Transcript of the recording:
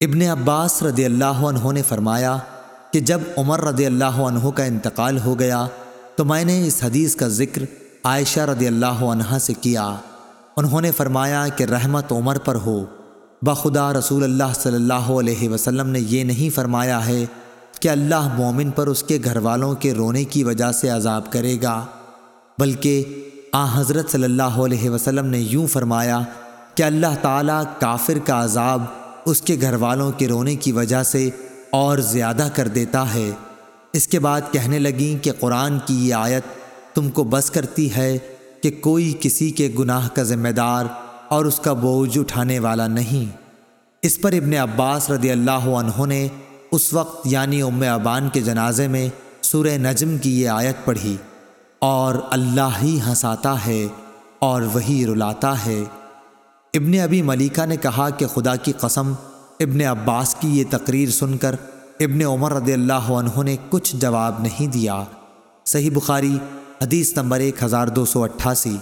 ابن عباس رضی اللہ عنہ نے فرمایا کہ جب عمر رضی اللہ عنہ کا انتقال ہو گیا تو میں نے اس حدیث کا ذکر عائشہ رضی اللہ عنہ سے کیا۔ انہوں نے فرمایا کہ رحمت عمر پر ہو۔ بخدا رسول اللہ صلی اللہ علیہ وسلم نے یہ نہیں فرمایا ہے کہ اللہ مومن پر اس کے گھر والوں کے رونے کی وجہ سے عذاب کرے گا، بلکہ آ حضرت صلی اللہ علیہ وسلم نے یوں فرمایا کہ اللہ تعالیٰ کافر کا عذاب اس کے گھر والوں کے رونے کی وجہ سے اور زیادہ کر دیتا ہے۔ اس کے بعد کہنے لگیں کہ قرآن کی یہ آیت تم کو بس کرتی ہے کہ کوئی کسی کے گناہ کا ذمہ دار اور اس کا بوجھ اٹھانے والا نہیں۔ اس پر ابن عباس رضی اللہ عنہ نے اس وقت یعنی ام ابان کے جنازے میں سورہ نجم کی یہ آیت پڑھی اور اللہ ہی ہنساتا ہے اور وہی رلاتا ہے۔ ابن ابی ملیکہ نے کہا کہ خدا کی قسم، ابن عباس کی یہ تقریر سن کر ابن عمر رضی اللہ عنہ نے کچھ جواب نہیں دیا۔ صحیح بخاری، حدیث نمبر ایک ہزار دو سو اٹھاسی۔